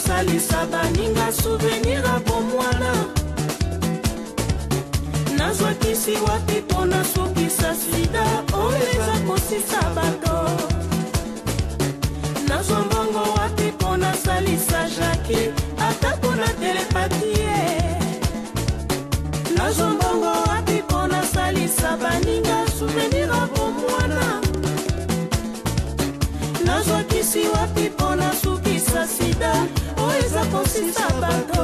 nasalisa baninga souvenir bomwana nazwakisi wapi mpo nasukisa sida oyo eza kosisa bato nazwa mbongo wapi mpo nasalisa jaki atako na telepatie nazwa mbongo wapi mpo nasalisa baninga souvenir bomwana nazwakisi wapi mpo na 爸爸。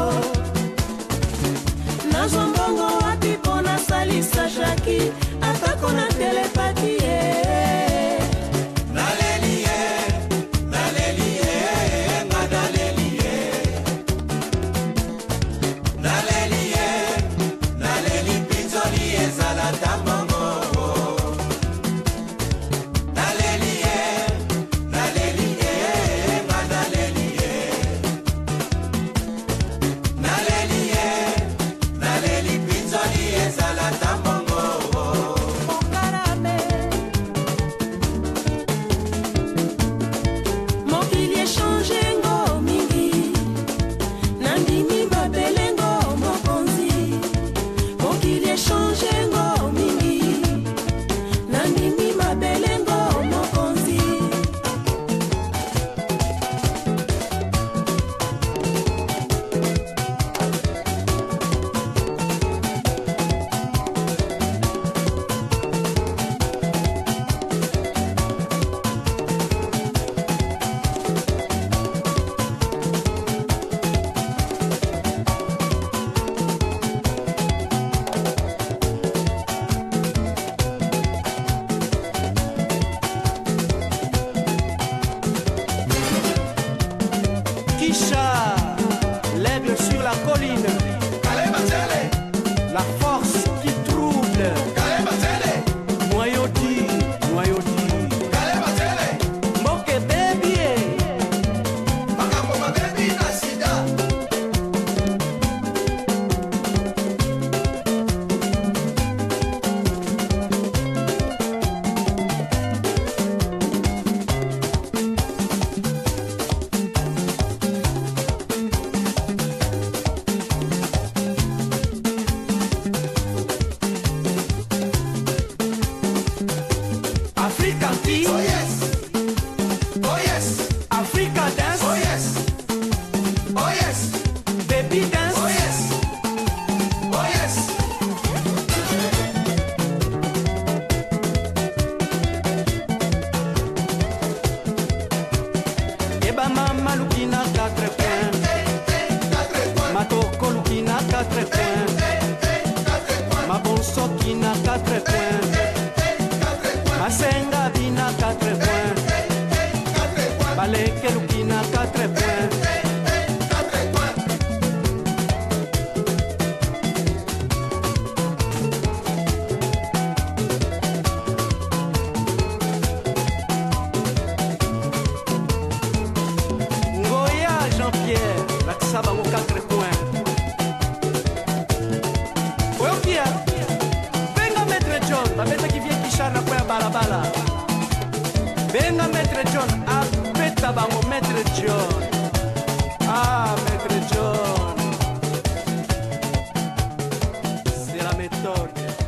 guinchar. Marina 4 venga Metre John aspetta bango Metre John ah Metre John se la metto